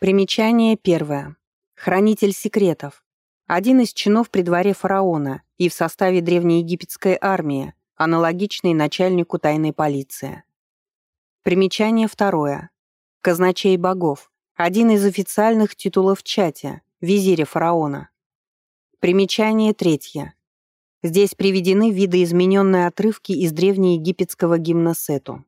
Примечание первое. Хранитель секретов. Один из чинов при дворе фараона и в составе древнеегипетской армии, аналогичный начальнику тайной полиции. Примечание второе. Казначей богов. Один из официальных титулов в чате, визиря фараона. Примечание третье. Здесь приведены видоизмененные отрывки из древнеегипетского гимна Сету.